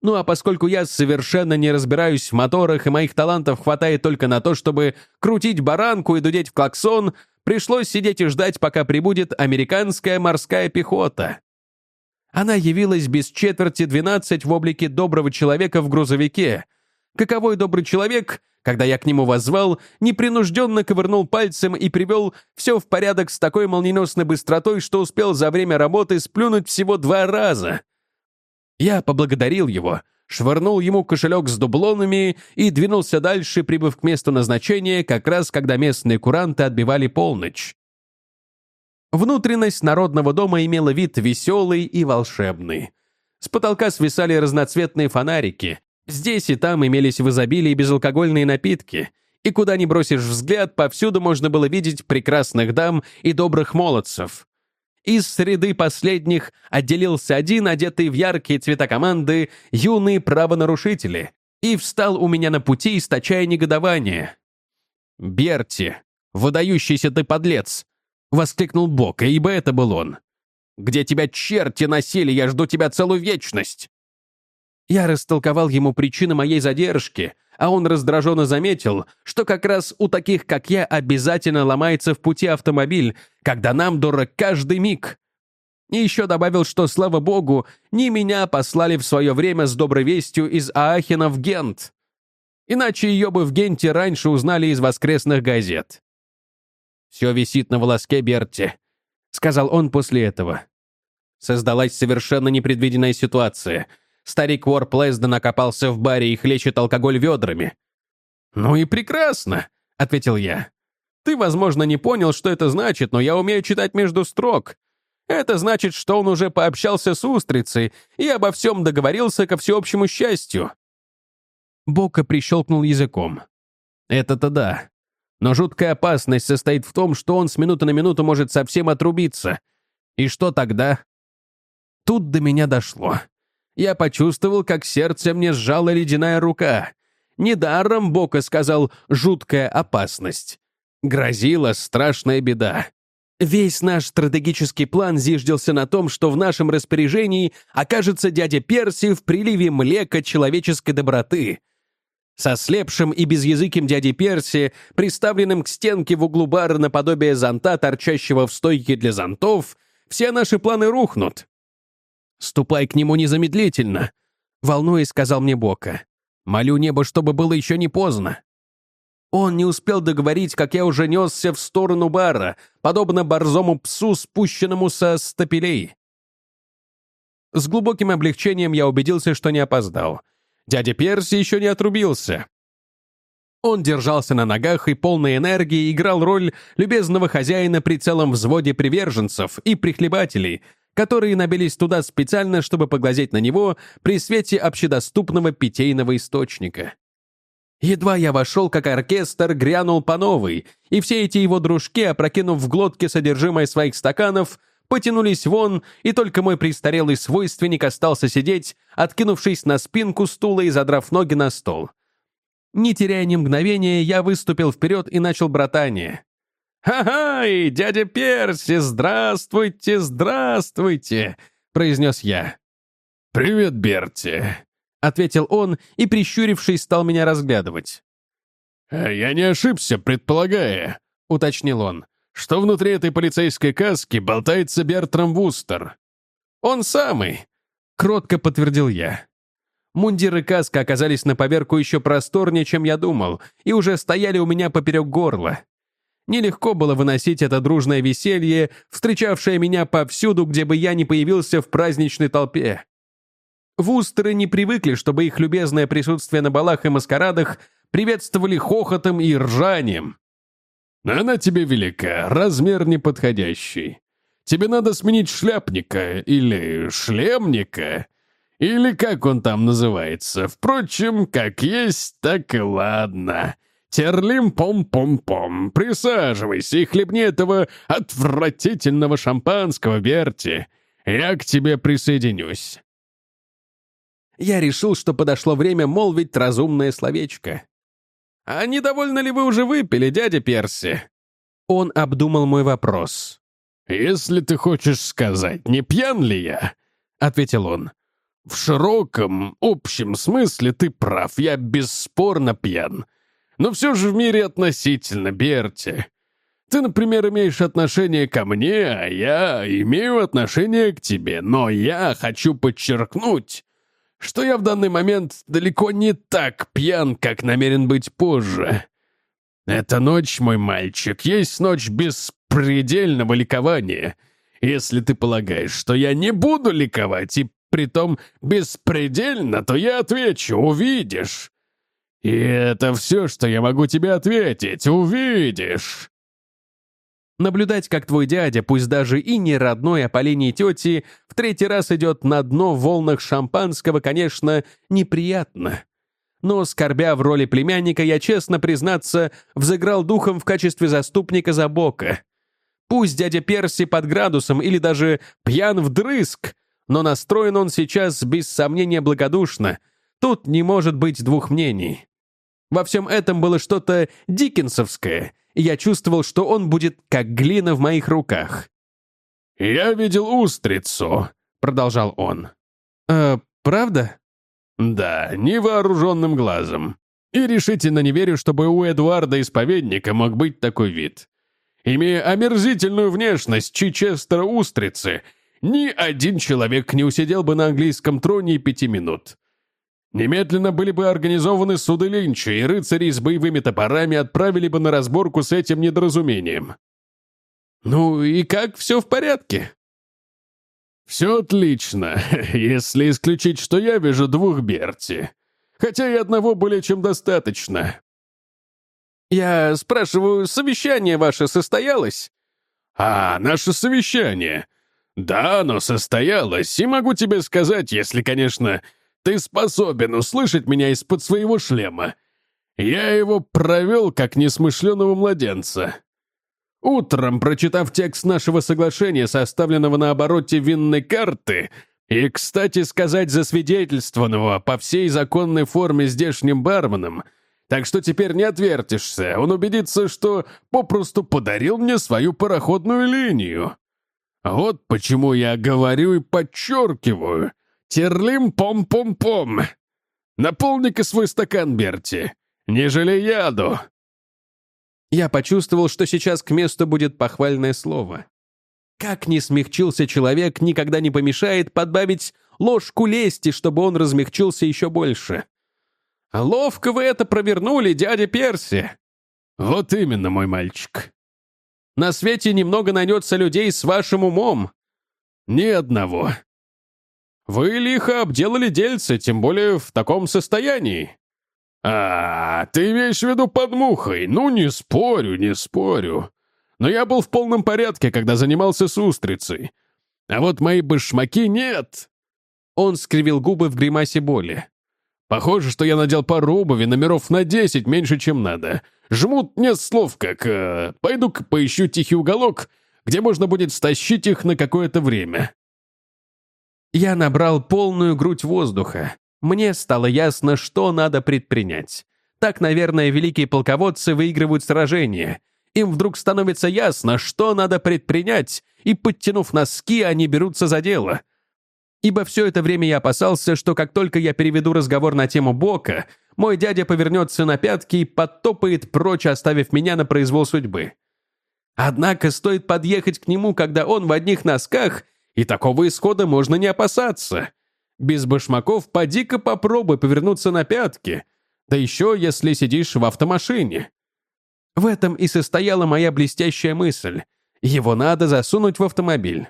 Ну а поскольку я совершенно не разбираюсь в моторах и моих талантов хватает только на то, чтобы крутить баранку и дудеть в клаксон, пришлось сидеть и ждать, пока прибудет американская морская пехота. Она явилась без четверти двенадцать в облике доброго человека в грузовике. Каковой добрый человек, когда я к нему воззвал, непринужденно ковырнул пальцем и привел все в порядок с такой молниеносной быстротой, что успел за время работы сплюнуть всего два раза. Я поблагодарил его, швырнул ему кошелек с дублонами и двинулся дальше, прибыв к месту назначения, как раз когда местные куранты отбивали полночь. Внутренность народного дома имела вид веселый и волшебный. С потолка свисали разноцветные фонарики. Здесь и там имелись в изобилии безалкогольные напитки. И куда ни бросишь взгляд, повсюду можно было видеть прекрасных дам и добрых молодцев. Из среды последних отделился один, одетый в яркие цвета команды, юные правонарушители, и встал у меня на пути, источая негодование. «Берти, выдающийся ты подлец!» — воскликнул Бок, ибо это был он. «Где тебя черти носили, я жду тебя целую вечность!» Я растолковал ему причины моей задержки, а он раздраженно заметил, что как раз у таких, как я, обязательно ломается в пути автомобиль, когда нам дорог каждый миг. И еще добавил, что, слава богу, не меня послали в свое время с доброй вестью из Аахена в Гент. Иначе ее бы в Генте раньше узнали из воскресных газет. «Все висит на волоске Берти», — сказал он после этого. Создалась совершенно непредвиденная ситуация — Старик вор Плэсден окопался в баре и хлещет алкоголь ведрами. «Ну и прекрасно», — ответил я. «Ты, возможно, не понял, что это значит, но я умею читать между строк. Это значит, что он уже пообщался с устрицей и обо всем договорился ко всеобщему счастью». Бока прищелкнул языком. «Это-то да. Но жуткая опасность состоит в том, что он с минуты на минуту может совсем отрубиться. И что тогда?» Тут до меня дошло я почувствовал, как сердце мне сжала ледяная рука. Недаром Бока сказал «жуткая опасность». Грозила страшная беда. Весь наш стратегический план зиждился на том, что в нашем распоряжении окажется дядя Перси в приливе млека человеческой доброты. Со слепшим и безязыким дядей Перси, приставленным к стенке в углу бара наподобие зонта, торчащего в стойке для зонтов, все наши планы рухнут. «Ступай к нему незамедлительно», — волнуясь, сказал мне Бока. «Молю небо, чтобы было еще не поздно». Он не успел договорить, как я уже несся в сторону бара, подобно борзому псу, спущенному со стапелей. С глубоким облегчением я убедился, что не опоздал. Дядя Перси еще не отрубился. Он держался на ногах и полной энергии играл роль любезного хозяина при целом взводе приверженцев и прихлебателей, которые набились туда специально, чтобы поглазеть на него при свете общедоступного питейного источника. Едва я вошел, как оркестр грянул по новой, и все эти его дружки, опрокинув в глотки содержимое своих стаканов, потянулись вон, и только мой престарелый свойственник остался сидеть, откинувшись на спинку стула и задрав ноги на стол. Не теряя ни мгновения, я выступил вперед и начал братание. «Ха-ха! И дядя Перси, здравствуйте, здравствуйте!» — произнес я. «Привет, Берти!» — ответил он и, прищурившись, стал меня разглядывать. «А «Я не ошибся, предполагая», — уточнил он, «что внутри этой полицейской каски болтается Бертрам Вустер». «Он самый», — кротко подтвердил я. Мундиры каска оказались на поверку еще просторнее, чем я думал, и уже стояли у меня поперек горла. Нелегко было выносить это дружное веселье, встречавшее меня повсюду, где бы я ни появился в праздничной толпе. Вустеры не привыкли, чтобы их любезное присутствие на балах и маскарадах приветствовали хохотом и ржанием. «Она тебе велика, размер неподходящий. Тебе надо сменить шляпника или шлемника, или как он там называется. Впрочем, как есть, так и ладно. Терлим пом-пом-пом. Присаживайся и хлебни этого отвратительного шампанского, Берти. Я к тебе присоединюсь. Я решил, что подошло время молвить разумное словечко. «А недовольны ли вы уже выпили, дядя Перси?» Он обдумал мой вопрос. «Если ты хочешь сказать, не пьян ли я?» — ответил он. «В широком, общем смысле ты прав, я бесспорно пьян. Но все же в мире относительно, Берти. Ты, например, имеешь отношение ко мне, а я имею отношение к тебе. Но я хочу подчеркнуть, что я в данный момент далеко не так пьян, как намерен быть позже. Эта ночь, мой мальчик, есть ночь беспредельного ликования. Если ты полагаешь, что я не буду ликовать, и притом беспредельно, то я отвечу, увидишь. И это все, что я могу тебе ответить. Увидишь. Наблюдать, как твой дядя, пусть даже и не родной, а по линии тети, в третий раз идет на дно в волнах шампанского, конечно, неприятно. Но, скорбя в роли племянника, я, честно признаться, взыграл духом в качестве заступника за бока. Пусть дядя Перси под градусом или даже пьян вдрызг, но настроен он сейчас без сомнения благодушно. Тут не может быть двух мнений. Во всем этом было что-то диккенсовское, и я чувствовал, что он будет как глина в моих руках. «Я видел устрицу», — продолжал он. «Э, правда?» «Да, невооруженным глазом. И решительно не верю, чтобы у Эдуарда Исповедника мог быть такой вид. Имея омерзительную внешность Чичестера Устрицы, ни один человек не усидел бы на английском троне и пяти минут. Немедленно были бы организованы суды линча, и рыцари с боевыми топорами отправили бы на разборку с этим недоразумением. Ну и как, все в порядке? Все отлично, (laughs) если исключить, что я вижу двух Берти. Хотя и одного более чем достаточно. Я спрашиваю, совещание ваше состоялось? А, наше совещание. Да, оно состоялось, и могу тебе сказать, если, конечно, ты способен услышать меня из-под своего шлема. Я его провел, как несмышленого младенца. Утром, прочитав текст нашего соглашения, составленного на обороте винной карты, и, кстати сказать, засвидетельствованного по всей законной форме здешним барменом, так что теперь не отвертишься, он убедится, что попросту подарил мне свою пароходную линию. Вот почему я говорю и подчеркиваю, Терлим пом-пом-пом. Наполни-ка свой стакан, Берти. Не жалей яду. Я почувствовал, что сейчас к месту будет похвальное слово. Как ни смягчился человек, никогда не помешает подбавить ложку лести, чтобы он размягчился еще больше. Ловко вы это провернули, дядя Перси. Вот именно, мой мальчик. На свете немного найдется людей с вашим умом. Ни одного. Вы лихо обделали дельце, тем более в таком состоянии. А, ты имеешь в виду под мухой? Ну, не спорю, не спорю. Но я был в полном порядке, когда занимался с устрицей. А вот мои башмаки нет. Он скривил губы в гримасе боли. Похоже, что я надел пару обуви номеров на десять меньше, чем надо. Жмут нет слов, как э, «пойду-ка поищу тихий уголок», где можно будет стащить их на какое-то время. Я набрал полную грудь воздуха. Мне стало ясно, что надо предпринять. Так, наверное, великие полководцы выигрывают сражения. Им вдруг становится ясно, что надо предпринять, и, подтянув носки, они берутся за дело. Ибо все это время я опасался, что как только я переведу разговор на тему Бока, мой дядя повернется на пятки и подтопает прочь, оставив меня на произвол судьбы. Однако стоит подъехать к нему, когда он в одних носках — и такого исхода можно не опасаться. Без башмаков поди-ка попробуй повернуться на пятки. Да еще, если сидишь в автомашине. В этом и состояла моя блестящая мысль. Его надо засунуть в автомобиль.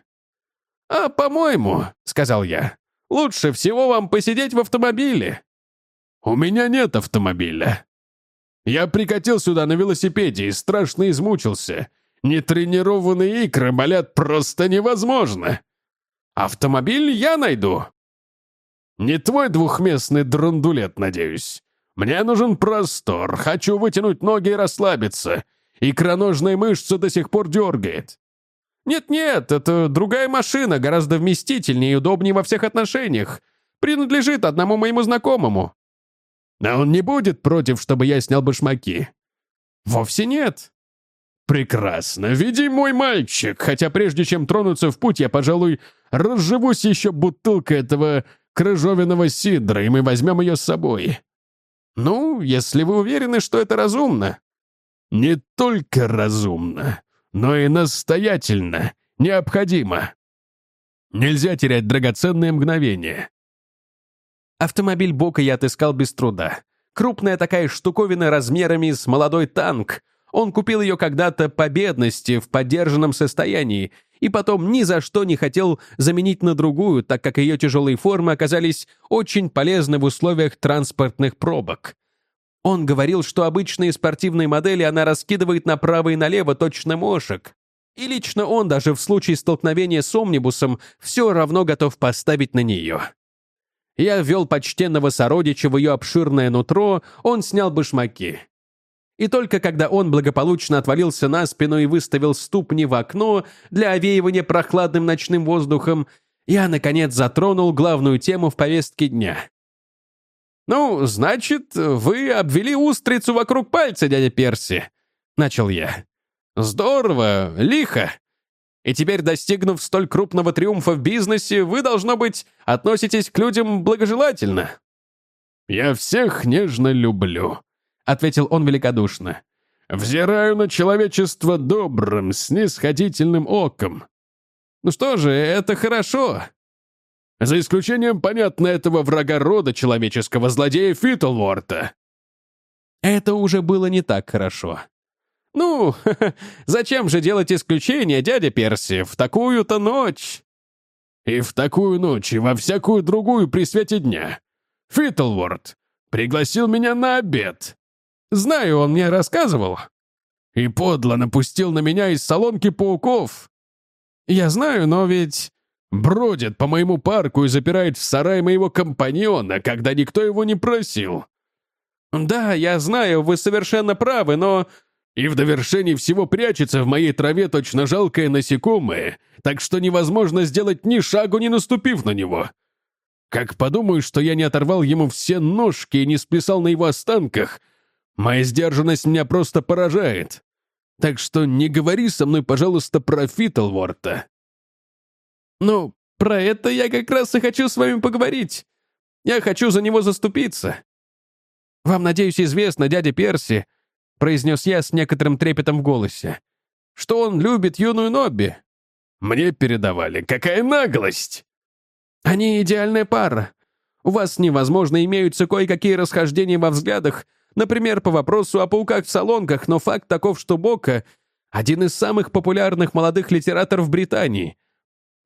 «А, по-моему», — сказал я, — «лучше всего вам посидеть в автомобиле». «У меня нет автомобиля. Я прикатил сюда на велосипеде и страшно измучился. Нетренированные икры болят просто невозможно. Автомобиль я найду». «Не твой двухместный драндулет, надеюсь. Мне нужен простор, хочу вытянуть ноги и расслабиться. Икроножная мышца до сих пор дергает. «Нет-нет, это другая машина, гораздо вместительнее и удобнее во всех отношениях. Принадлежит одному моему знакомому». «А он не будет против, чтобы я снял башмаки?» «Вовсе нет». «Прекрасно. Веди мой мальчик, хотя прежде чем тронуться в путь, я, пожалуй, разживусь еще бутылкой этого крыжовенного сидра, и мы возьмем ее с собой». «Ну, если вы уверены, что это разумно». «Не только разумно но и настоятельно необходимо. Нельзя терять драгоценные мгновения. Автомобиль Бока я отыскал без труда. Крупная такая штуковина размерами с молодой танк. Он купил ее когда-то по бедности, в поддержанном состоянии, и потом ни за что не хотел заменить на другую, так как ее тяжелые формы оказались очень полезны в условиях транспортных пробок. Он говорил, что обычные спортивные модели она раскидывает направо и налево точно мошек. И лично он даже в случае столкновения с омнибусом все равно готов поставить на нее. Я ввел почтенного сородича в ее обширное нутро, он снял башмаки. И только когда он благополучно отвалился на спину и выставил ступни в окно для овеивания прохладным ночным воздухом, я, наконец, затронул главную тему в повестке дня. «Ну, значит, вы обвели устрицу вокруг пальца, дядя Перси», — начал я. «Здорово, лихо. И теперь, достигнув столь крупного триумфа в бизнесе, вы, должно быть, относитесь к людям благожелательно». «Я всех нежно люблю», — ответил он великодушно. «Взираю на человечество добрым, снисходительным оком». «Ну что же, это хорошо. За исключением, понятно, этого врага рода человеческого злодея Фитлворта. Это уже было не так хорошо. «Ну, (laughs) зачем же делать исключение, дядя Перси, в такую-то ночь?» «И в такую ночь, и во всякую другую при свете дня. Фитлворд пригласил меня на обед. Знаю, он мне рассказывал. И подло напустил на меня из салонки пауков. Я знаю, но ведь Бродит по моему парку и запирает в сарай моего компаньона, когда никто его не просил. Да, я знаю, вы совершенно правы, но... И в довершении всего прячется в моей траве точно жалкое насекомое, так что невозможно сделать ни шагу, не наступив на него. Как подумаю, что я не оторвал ему все ножки и не сплясал на его останках, моя сдержанность меня просто поражает. Так что не говори со мной, пожалуйста, про Фитлворта. «Ну, про это я как раз и хочу с вами поговорить. Я хочу за него заступиться. Вам, надеюсь, известно, дядя Перси, произнес я с некоторым трепетом в голосе, что он любит юную Нобби. Мне передавали. Какая наглость! Они идеальная пара. У вас невозможно имеются кое-какие расхождения во взглядах, например, по вопросу о пауках в салонках, но факт таков, что Бока — один из самых популярных молодых литераторов Британии —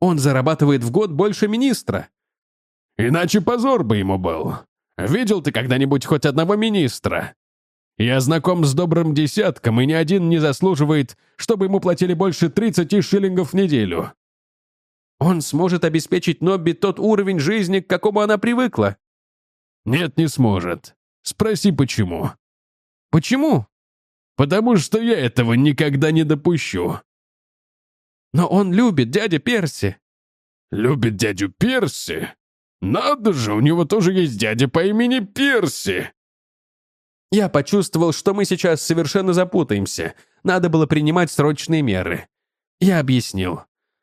он зарабатывает в год больше министра». «Иначе позор бы ему был. Видел ты когда-нибудь хоть одного министра? Я знаком с добрым десятком, и ни один не заслуживает, чтобы ему платили больше 30 шиллингов в неделю». «Он сможет обеспечить Нобби тот уровень жизни, к какому она привыкла?» «Нет, не сможет. Спроси, почему». «Почему?» «Потому что я этого никогда не допущу. Но он любит дядя Перси». «Любит дядю Перси? Надо же, у него тоже есть дядя по имени Перси!» Я почувствовал, что мы сейчас совершенно запутаемся. Надо было принимать срочные меры. Я объяснил.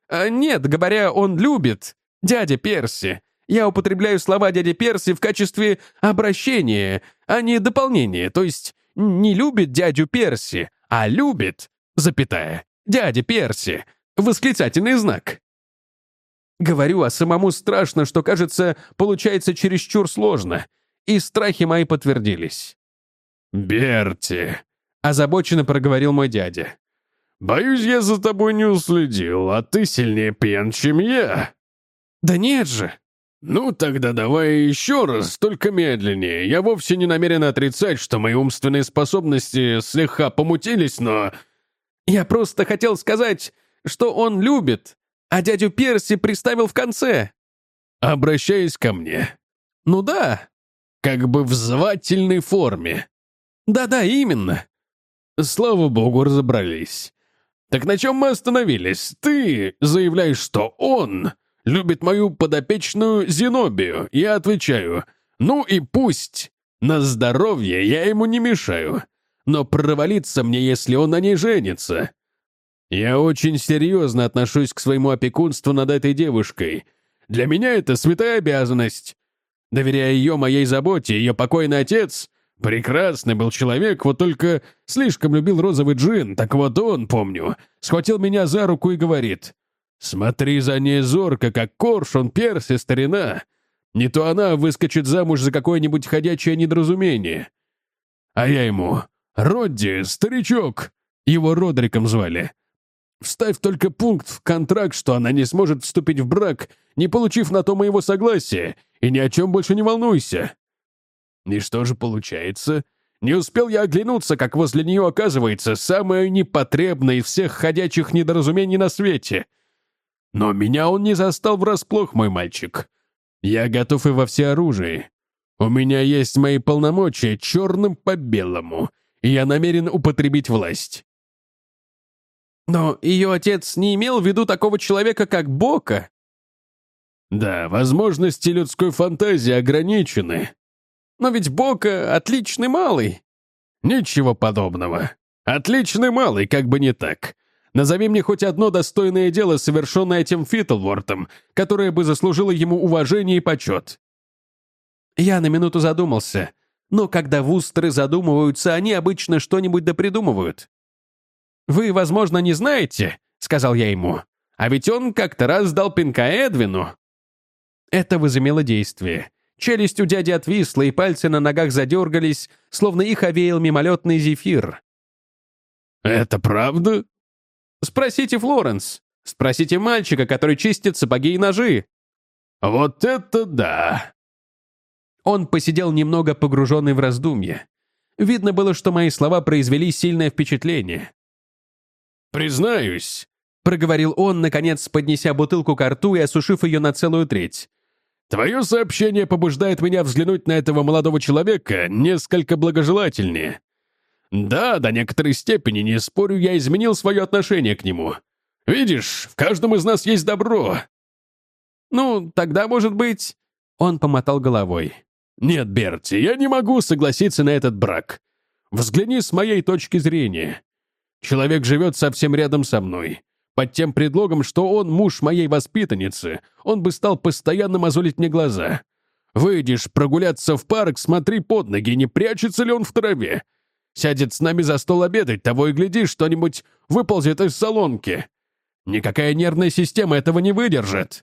А «Нет, говоря, он любит дядя Перси. Я употребляю слова дяди Перси в качестве обращения, а не дополнения, то есть не любит дядю Перси, а любит, запятая, дядя Перси, Восклицательный знак. Говорю, а самому страшно, что, кажется, получается чересчур сложно. И страхи мои подтвердились. «Берти, Озабоченно проговорил мой дядя. «Боюсь, я за тобой не уследил, а ты сильнее пьян, чем я». «Да нет же!» «Ну, тогда давай еще раз, только медленнее. Я вовсе не намерен отрицать, что мои умственные способности слегка помутились, но...» «Я просто хотел сказать, что он любит, а дядю Перси приставил в конце». «Обращаясь ко мне». «Ну да». «Как бы в звательной форме». «Да-да, именно». «Слава богу, разобрались. Так на чем мы остановились? Ты заявляешь, что он любит мою подопечную Зенобию. Я отвечаю, ну и пусть. На здоровье я ему не мешаю. Но провалиться мне, если он на ней женится. Я очень серьезно отношусь к своему опекунству над этой девушкой. Для меня это святая обязанность. Доверяя ее моей заботе, ее покойный отец прекрасный был человек, вот только слишком любил розовый джин, так вот он, помню, схватил меня за руку и говорит, «Смотри за ней зорко, как коршун, перс и старина. Не то она выскочит замуж за какое-нибудь ходячее недоразумение». А я ему, «Родди, старичок!» Его Родриком звали. Вставь только пункт в контракт, что она не сможет вступить в брак, не получив на то моего согласия, и ни о чем больше не волнуйся. И что же получается? Не успел я оглянуться, как возле нее оказывается самое непотребное из всех ходячих недоразумений на свете — но меня он не застал врасплох, мой мальчик. Я готов и во всеоружии. У меня есть мои полномочия черным по белому, и я намерен употребить власть. Но ее отец не имел в виду такого человека, как Бока. Да, возможности людской фантазии ограничены. Но ведь Бока — отличный малый. Ничего подобного. Отличный малый, как бы не так. Назови мне хоть одно достойное дело, совершенное этим Фиттлвортом, которое бы заслужило ему уважение и почет». Я на минуту задумался. Но когда вустеры задумываются, они обычно что-нибудь допридумывают. «Вы, возможно, не знаете», — сказал я ему, «а ведь он как-то раз дал пинка Эдвину». Это возымело действие. Челюсть у дяди отвисла, и пальцы на ногах задергались, словно их овеял мимолетный зефир. «Это правда?» Спросите Флоренс. Спросите мальчика, который чистит сапоги и ножи. Вот это да! Он посидел немного погруженный в раздумье. Видно было, что мои слова произвели сильное впечатление. «Признаюсь», — проговорил он, наконец поднеся бутылку к рту и осушив ее на целую треть. «Твое сообщение побуждает меня взглянуть на этого молодого человека несколько благожелательнее. Да, до некоторой степени, не спорю, я изменил свое отношение к нему. Видишь, в каждом из нас есть добро. Ну, тогда, может быть... Он помотал головой. Нет, Берти, я не могу согласиться на этот брак. Взгляни с моей точки зрения. Человек живет совсем рядом со мной. Под тем предлогом, что он муж моей воспитанницы, он бы стал постоянно мозолить мне глаза. Выйдешь прогуляться в парк, смотри под ноги, не прячется ли он в траве. Сядет с нами за стол обедать, того и гляди, что-нибудь выползет из солонки. Никакая нервная система этого не выдержит».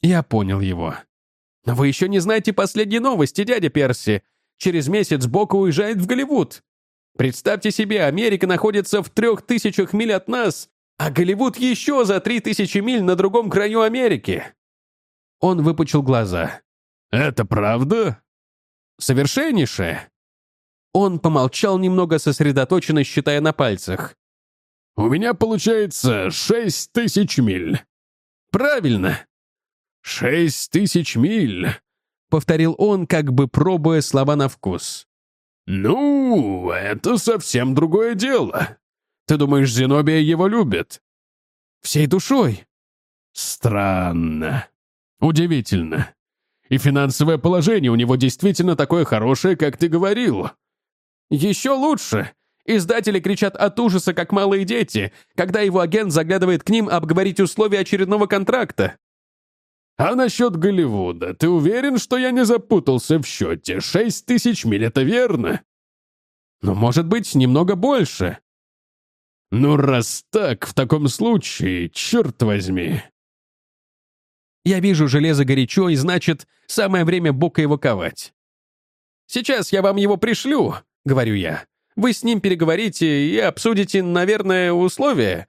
Я понял его. «Но вы еще не знаете последние новости, дядя Перси. Через месяц Бока уезжает в Голливуд. Представьте себе, Америка находится в трех тысячах миль от нас, а Голливуд еще за три тысячи миль на другом краю Америки». Он выпучил глаза. «Это правда?» «Совершеннейшее. Он помолчал немного, сосредоточенно считая на пальцах. «У меня получается шесть тысяч миль». «Правильно». «Шесть тысяч миль», — повторил он, как бы пробуя слова на вкус. «Ну, это совсем другое дело. Ты думаешь, Зенобия его любит?» «Всей душой». «Странно. Удивительно. И финансовое положение у него действительно такое хорошее, как ты говорил. Еще лучше! Издатели кричат от ужаса, как малые дети, когда его агент заглядывает к ним обговорить условия очередного контракта. А насчет Голливуда, ты уверен, что я не запутался в счете? Шесть тысяч миль, это верно? Ну, может быть, немного больше. Ну, раз так, в таком случае, черт возьми. Я вижу железо горячо, и значит, самое время бока его ковать. Сейчас я вам его пришлю, — говорю я. Вы с ним переговорите и обсудите, наверное, условия.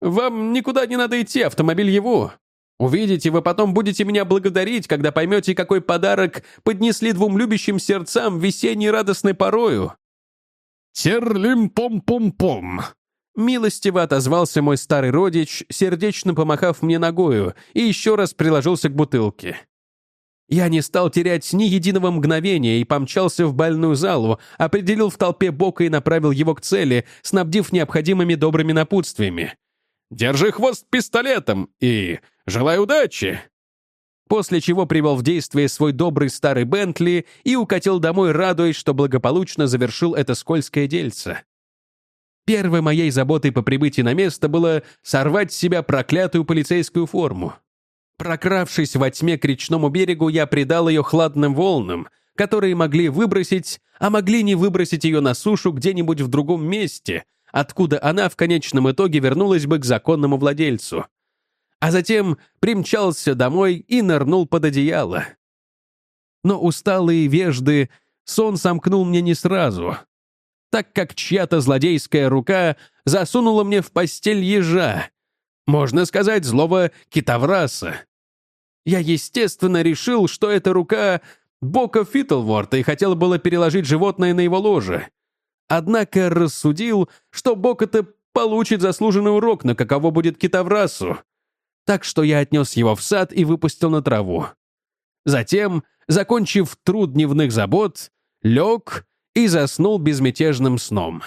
Вам никуда не надо идти, автомобиль его. Увидите, вы потом будете меня благодарить, когда поймете, какой подарок поднесли двум любящим сердцам весенней радостной порою». «Терлим-пом-пом-пом!» Милостиво отозвался мой старый родич, сердечно помахав мне ногою, и еще раз приложился к бутылке. Я не стал терять ни единого мгновения и помчался в больную залу, определил в толпе Бока и направил его к цели, снабдив необходимыми добрыми напутствиями. «Держи хвост пистолетом и желаю удачи!» После чего привел в действие свой добрый старый Бентли и укатил домой, радуясь, что благополучно завершил это скользкое дельце. Первой моей заботой по прибытии на место было сорвать с себя проклятую полицейскую форму. Прокравшись во тьме к речному берегу, я придал ее хладным волнам, которые могли выбросить, а могли не выбросить ее на сушу где-нибудь в другом месте, откуда она в конечном итоге вернулась бы к законному владельцу. А затем примчался домой и нырнул под одеяло. Но усталые вежды сон сомкнул мне не сразу, так как чья-то злодейская рука засунула мне в постель ежа, можно сказать, злого китавраса. Я, естественно, решил, что это рука Бока Фитлворта и хотел было переложить животное на его ложе. Однако рассудил, что Бок-то получит заслуженный урок, на каково будет китаврасу. Так что я отнес его в сад и выпустил на траву. Затем, закончив труд дневных забот, лег и заснул безмятежным сном.